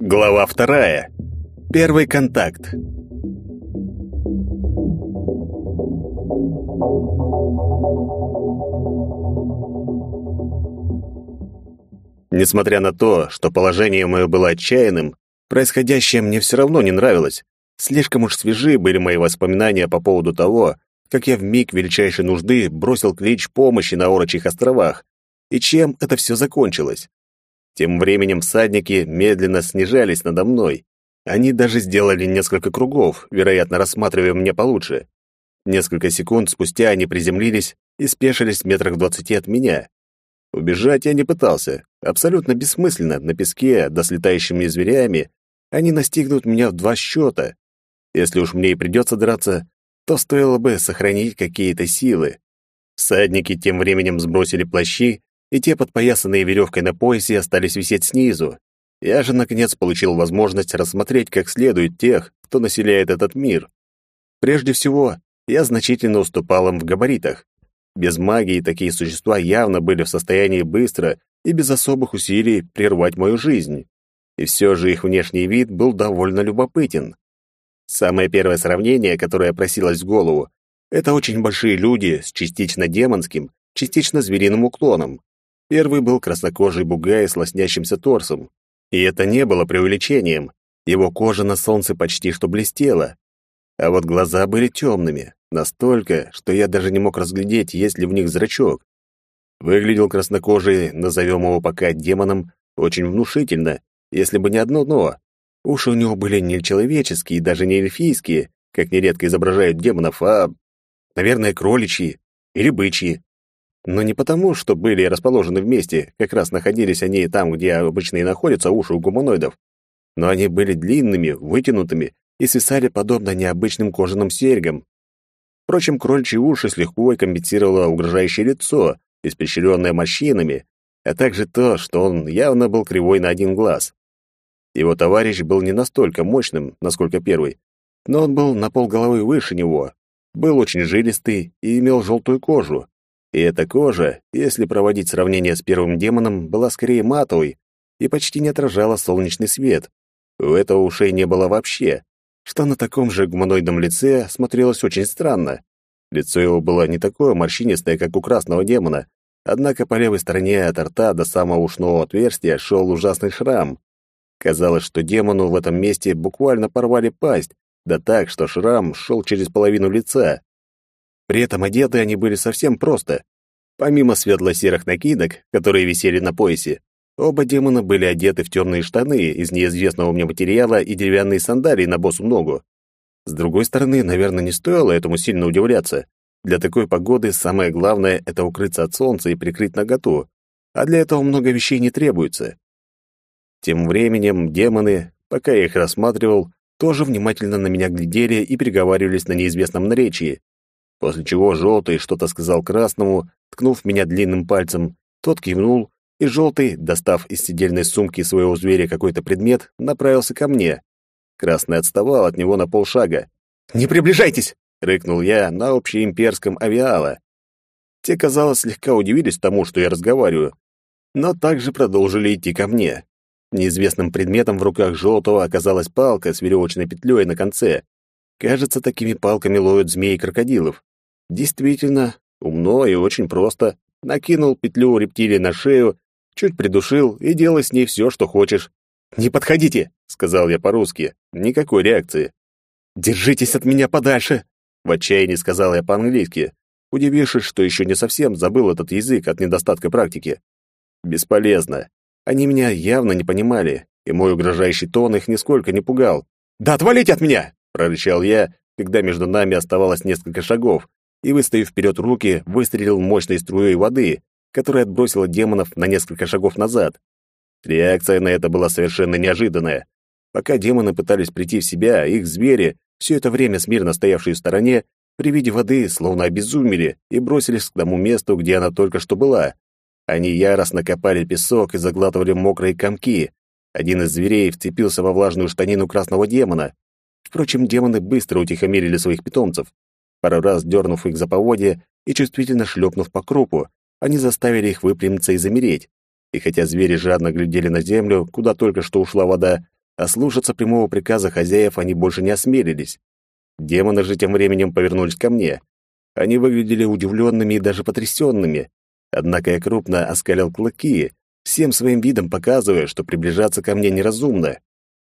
Глава вторая. Первый контакт. Несмотря на то, что положение мое было отчаянным, происходящее мне все равно не нравилось. Слишком уж свежи были мои воспоминания по поводу того, как я в миг величайшей нужды бросил клич помощи на Орочих островах, и чем это все закончилось. Тем временем всадники медленно снижались надо мной. Они даже сделали несколько кругов, вероятно, рассматривая меня получше. Несколько секунд спустя они приземлились и спешились в метрах двадцати от меня. Убежать я не пытался. Абсолютно бессмысленно. На песке, да с летающими зверями, они настигнут меня в два счета. Если уж мне и придется драться, то стоило бы сохранить какие-то силы. Всадники тем временем сбросили плащи, и те, подпоясанные веревкой на поясе, остались висеть снизу. Я же, наконец, получил возможность рассмотреть как следует тех, кто населяет этот мир. Прежде всего, я значительно уступал им в габаритах. Без магии такие существа явно были в состоянии быстро и без особых усилий прервать мою жизнь. И все же их внешний вид был довольно любопытен. Самое первое сравнение, которое просилось в голову, это очень большие люди с частично демонским, частично звериным уклоном. Первый был краснокожий бугай с лоснящимся торсом. И это не было преувеличением. Его кожа на солнце почти что блестела. А вот глаза были темными, Настолько, что я даже не мог разглядеть, есть ли в них зрачок. Выглядел краснокожий, назовем его пока демоном, очень внушительно, если бы не одно «но». Уши у него были не человеческие, даже не эльфийские, как нередко изображают демонов, а, наверное, кроличьи или бычьи. Но не потому, что были расположены вместе, как раз находились они там, где обычно и находятся уши у гуманоидов, но они были длинными, вытянутыми и свисали подобно необычным кожаным серьгам, Впрочем, крольчьи уши с лихвой компенсировало угрожающее лицо, испещренное морщинами, а также то, что он явно был кривой на один глаз. Его товарищ был не настолько мощным, насколько первый, но он был на полголовы выше него, был очень жилистый и имел желтую кожу. И эта кожа, если проводить сравнение с первым демоном, была скорее матовой и почти не отражала солнечный свет. У этого ушей не было вообще, что на таком же гуманоидном лице смотрелось очень странно. Лицо его было не такое морщинистое, как у красного демона, однако по левой стороне от рта до самого ушного отверстия шел ужасный шрам. Казалось, что демону в этом месте буквально порвали пасть, да так, что шрам шел через половину лица. При этом одеты они были совсем просто. Помимо светло-серых накидок, которые висели на поясе, Оба демона были одеты в темные штаны из неизвестного мне материала и деревянные сандалии на босу ногу. С другой стороны, наверное, не стоило этому сильно удивляться. Для такой погоды самое главное — это укрыться от солнца и прикрыть наготу, а для этого много вещей не требуется. Тем временем демоны, пока я их рассматривал, тоже внимательно на меня глядели и переговаривались на неизвестном наречии, после чего желтый что-то сказал красному, ткнув меня длинным пальцем, тот кивнул, и желтый, достав из сидельной сумки своего зверя какой-то предмет, направился ко мне. Красный отставал от него на полшага. «Не приближайтесь!» — рыкнул я на общеимперском авиала. Те, казалось, слегка удивились тому, что я разговариваю, но также продолжили идти ко мне. Неизвестным предметом в руках желтого оказалась палка с веревочной петлей на конце. Кажется, такими палками ловят змей и крокодилов. Действительно, умно и очень просто. Накинул петлю рептилии на шею чуть придушил и делай с ней все, что хочешь. «Не подходите!» — сказал я по-русски. Никакой реакции. «Держитесь от меня подальше!» — в отчаянии сказал я по-английски, удивившись, что еще не совсем забыл этот язык от недостатка практики. Бесполезно. Они меня явно не понимали, и мой угрожающий тон их нисколько не пугал. «Да отвалите от меня!» — прорычал я, когда между нами оставалось несколько шагов, и, выставив вперед руки, выстрелил мощной струей воды, которая отбросила демонов на несколько шагов назад. Реакция на это была совершенно неожиданная. Пока демоны пытались прийти в себя, их звери, все это время смирно стоявшие в стороне, при виде воды словно обезумели и бросились к тому месту, где она только что была. Они яростно копали песок и заглатывали мокрые комки. Один из зверей вцепился во влажную штанину красного демона. Впрочем, демоны быстро утихомирили своих питомцев. пару раз дернув их за поводья и чувствительно шлепнув по крупу, они заставили их выпрямиться и замереть. И хотя звери жадно глядели на землю, куда только что ушла вода, а слушаться прямого приказа хозяев они больше не осмелились. Демоны же тем временем повернулись ко мне. Они выглядели удивленными и даже потрясенными. Однако я крупно оскалил клыки, всем своим видом показывая, что приближаться ко мне неразумно.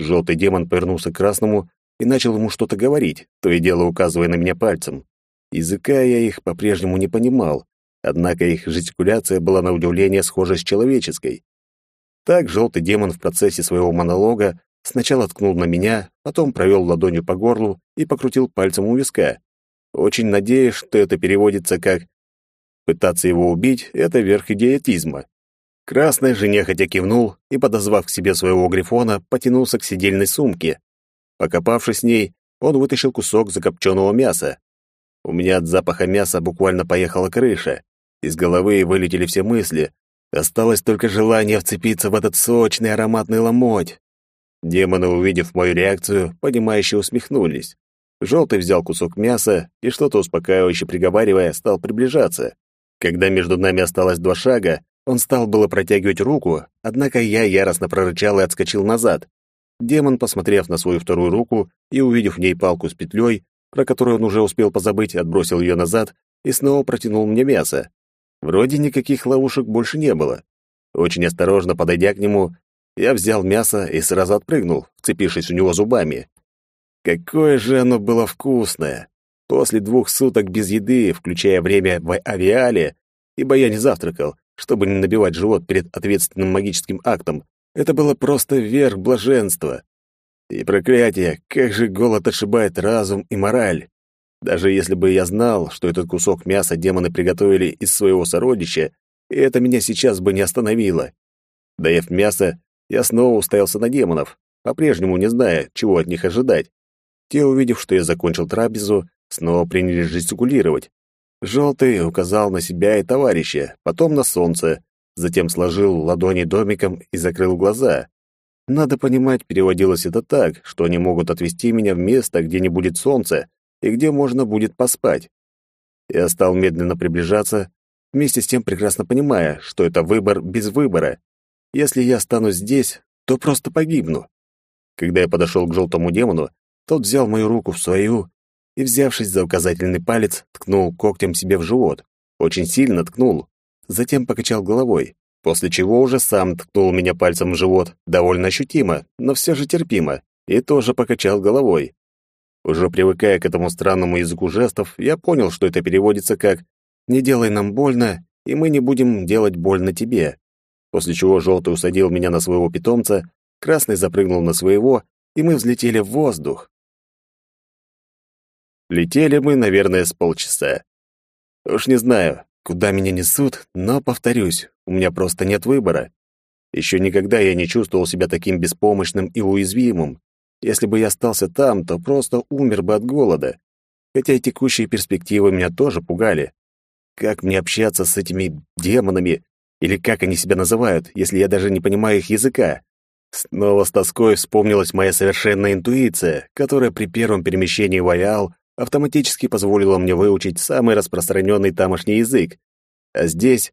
Желтый демон повернулся к красному и начал ему что-то говорить, то и дело указывая на меня пальцем. Языка я их по-прежнему не понимал, однако их жестикуляция была на удивление схожа с человеческой. Так желтый демон в процессе своего монолога сначала ткнул на меня, потом провел ладонью по горлу и покрутил пальцем у виска. Очень надеюсь, что это переводится как «пытаться его убить — это верх идиотизма». Красный же нехотя кивнул и, подозвав к себе своего грифона, потянулся к сидельной сумке. Покопавшись в ней, он вытащил кусок закопченного мяса. У меня от запаха мяса буквально поехала крыша. Из головы вылетели все мысли. Осталось только желание вцепиться в этот сочный ароматный ломоть. Демоны, увидев мою реакцию, понимающе усмехнулись. Желтый взял кусок мяса и, что-то успокаивающе приговаривая, стал приближаться. Когда между нами осталось два шага, он стал было протягивать руку, однако я яростно прорычал и отскочил назад. Демон, посмотрев на свою вторую руку и увидев в ней палку с петлей, про которую он уже успел позабыть, отбросил ее назад и снова протянул мне мясо. Вроде никаких ловушек больше не было. Очень осторожно подойдя к нему, я взял мясо и сразу отпрыгнул, вцепившись у него зубами. Какое же оно было вкусное! После двух суток без еды, включая время в авиале, ибо я не завтракал, чтобы не набивать живот перед ответственным магическим актом, это было просто верх блаженства. И проклятие, как же голод отшибает разум и мораль. Даже если бы я знал, что этот кусок мяса демоны приготовили из своего сородича, это меня сейчас бы не остановило. Доев мясо, я снова уставился на демонов, по-прежнему не зная, чего от них ожидать. Те, увидев, что я закончил трапезу, снова принялись жестикулировать. Желтый указал на себя и товарища, потом на солнце, затем сложил ладони домиком и закрыл глаза. Надо понимать, переводилось это так, что они могут отвести меня в место, где не будет солнца и где можно будет поспать. Я стал медленно приближаться, вместе с тем прекрасно понимая, что это выбор без выбора. Если я останусь здесь, то просто погибну. Когда я подошел к желтому демону, тот взял мою руку в свою и, взявшись за указательный палец, ткнул когтем себе в живот. Очень сильно ткнул, затем покачал головой, после чего уже сам ткнул меня пальцем в живот, довольно ощутимо, но все же терпимо, и тоже покачал головой. Уже привыкая к этому странному языку жестов, я понял, что это переводится как «не делай нам больно, и мы не будем делать больно тебе». После чего желтый усадил меня на своего питомца, красный запрыгнул на своего, и мы взлетели в воздух. Летели мы, наверное, с полчаса. Уж не знаю, куда меня несут, но, повторюсь, у меня просто нет выбора. Еще никогда я не чувствовал себя таким беспомощным и уязвимым. Если бы я остался там, то просто умер бы от голода. Хотя и текущие перспективы меня тоже пугали. Как мне общаться с этими демонами, или как они себя называют, если я даже не понимаю их языка? Снова с тоской вспомнилась моя совершенная интуиция, которая при первом перемещении в Айал автоматически позволила мне выучить самый распространенный тамошний язык. А здесь...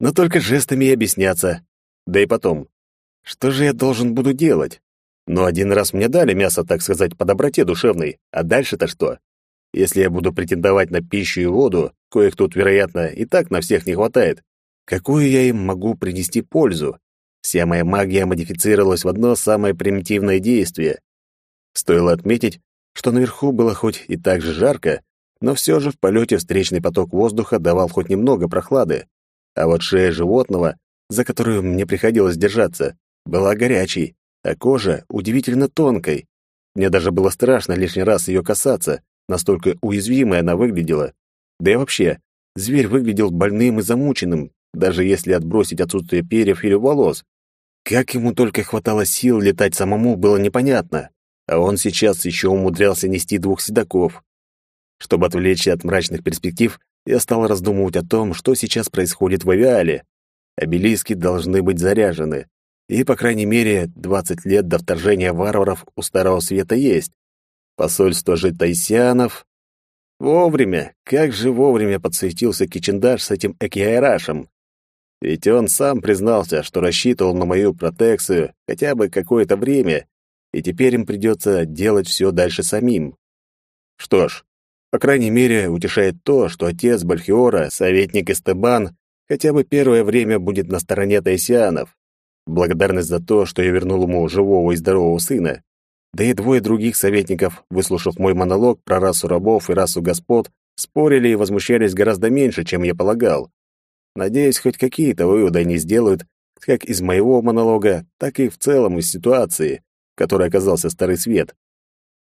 Но только жестами и объясняться. Да и потом. Что же я должен буду делать? Ну, один раз мне дали мясо, так сказать, по доброте душевной, а дальше-то что? Если я буду претендовать на пищу и воду, коих тут, вероятно, и так на всех не хватает, какую я им могу принести пользу? Вся моя магия модифицировалась в одно самое примитивное действие. Стоило отметить, что наверху было хоть и так же жарко, но все же в полете встречный поток воздуха давал хоть немного прохлады. А вот шея животного, за которую мне приходилось держаться, была горячей, а кожа удивительно тонкой. Мне даже было страшно лишний раз ее касаться, настолько уязвимой она выглядела. Да и вообще, зверь выглядел больным и замученным, даже если отбросить отсутствие перьев или волос. Как ему только хватало сил летать самому, было непонятно а он сейчас еще умудрялся нести двух седаков. Чтобы отвлечься от мрачных перспектив, я стал раздумывать о том, что сейчас происходит в Авиале. Обелиски должны быть заряжены, и, по крайней мере, 20 лет до вторжения варваров у Старого Света есть. Посольство же тайсианов... Вовремя, как же вовремя подсветился Кичендаш с этим Экиайрашем. Ведь он сам признался, что рассчитывал на мою протекцию хотя бы какое-то время, и теперь им придется делать все дальше самим. Что ж, по крайней мере, утешает то, что отец Бальхиора, советник Эстебан, хотя бы первое время будет на стороне тайсианов. Благодарность за то, что я вернул ему живого и здорового сына. Да и двое других советников, выслушав мой монолог про расу рабов и расу господ, спорили и возмущались гораздо меньше, чем я полагал. Надеюсь, хоть какие-то выводы они сделают, как из моего монолога, так и в целом из ситуации, которой оказался Старый Свет.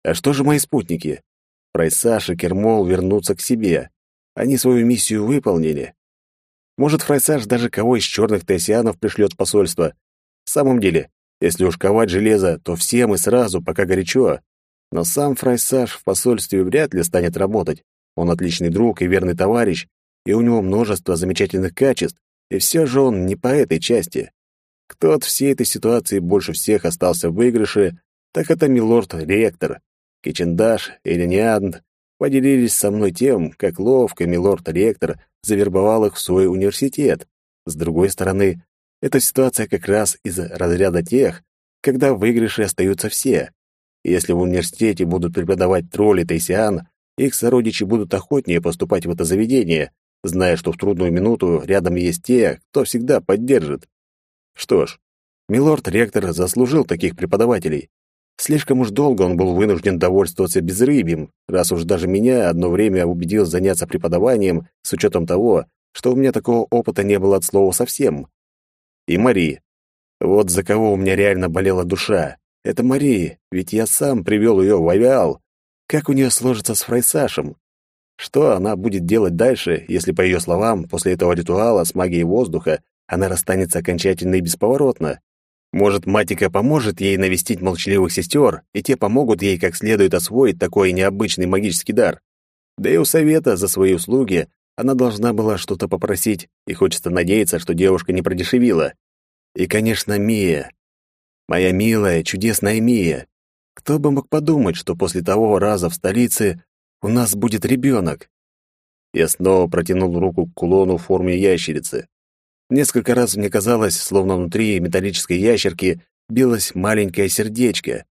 А что же мои спутники? Прайсаш и Кермол вернутся к себе. Они свою миссию выполнили. Может, Фрайсаж даже кого из черных тессианов пришлет в посольство. В самом деле, если уж ковать железо, то все мы сразу, пока горячо. Но сам Фрайсаж в посольстве вряд ли станет работать. Он отличный друг и верный товарищ, и у него множество замечательных качеств, и все же он не по этой части. Кто от всей этой ситуации больше всех остался в выигрыше, так это милорд-ректор. Кичендаш и Ленианд поделились со мной тем, как ловко милорд-ректор завербовал их в свой университет. С другой стороны, эта ситуация как раз из разряда тех, когда в выигрыше остаются все. Если в университете будут преподавать тролли Тайсиан, их сородичи будут охотнее поступать в это заведение, зная, что в трудную минуту рядом есть те, кто всегда поддержит. Что ж, милорд-ректор заслужил таких преподавателей. Слишком уж долго он был вынужден довольствоваться безрыбьем, раз уж даже меня одно время убедил заняться преподаванием с учетом того, что у меня такого опыта не было от слова совсем. И Мари. Вот за кого у меня реально болела душа. Это Мари, ведь я сам привел ее в авиал. Как у нее сложится с Фрайсашем? Что она будет делать дальше, если, по ее словам, после этого ритуала с магией воздуха она расстанется окончательно и бесповоротно? Может, Матика поможет ей навестить молчаливых сестер, и те помогут ей как следует освоить такой необычный магический дар. Да и у совета за свои услуги она должна была что-то попросить, и хочется надеяться, что девушка не продешевила. И, конечно, Мия. Моя милая, чудесная Мия. Кто бы мог подумать, что после того раза в столице у нас будет ребенок? Я снова протянул руку к кулону в форме ящерицы. Несколько раз мне казалось, словно внутри металлической ящерки билось маленькое сердечко.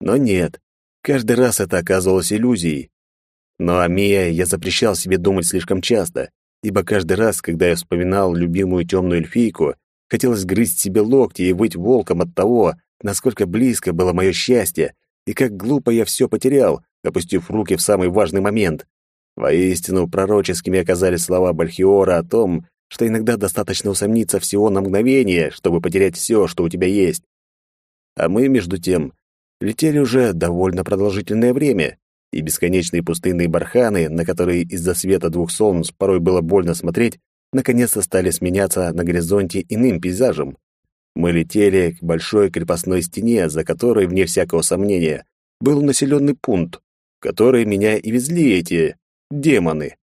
Но нет, каждый раз это оказывалось иллюзией. Но о Мия я запрещал себе думать слишком часто, ибо каждый раз, когда я вспоминал любимую темную эльфийку, хотелось грызть себе локти и выть волком от того, насколько близко было мое счастье, и как глупо я все потерял, опустив руки в самый важный момент. Воистину пророческими оказались слова Бальхиора о том, что иногда достаточно усомниться всего на мгновение, чтобы потерять все, что у тебя есть. А мы, между тем, летели уже довольно продолжительное время, и бесконечные пустынные барханы, на которые из-за света двух солнц порой было больно смотреть, наконец-то стали сменяться на горизонте иным пейзажем. Мы летели к большой крепостной стене, за которой, вне всякого сомнения, был населенный пункт, в который меня и везли эти демоны.